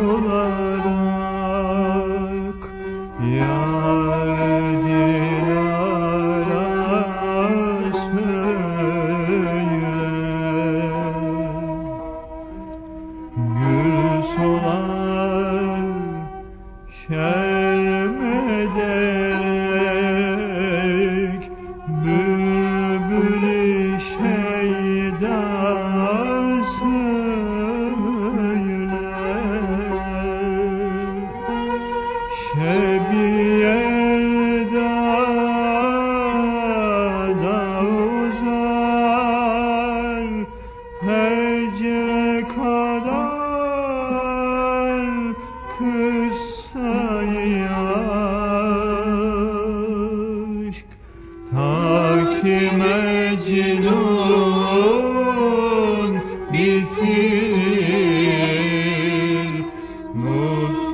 olarak Yardin söyle Gül solar şermederek Bülbül şeydan Haki bitir. Mutlu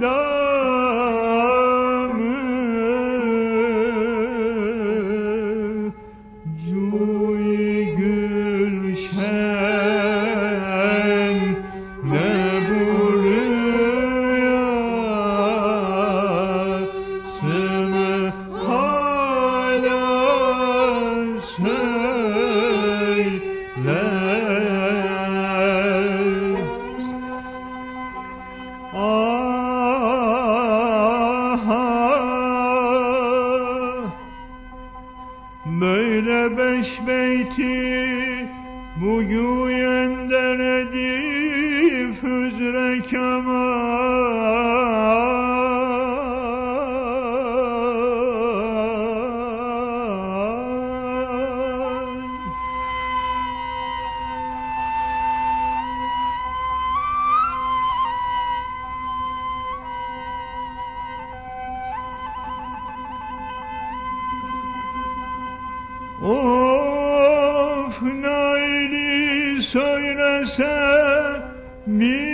namı joy beş beyti bu güyenden edip hüzre kemal Me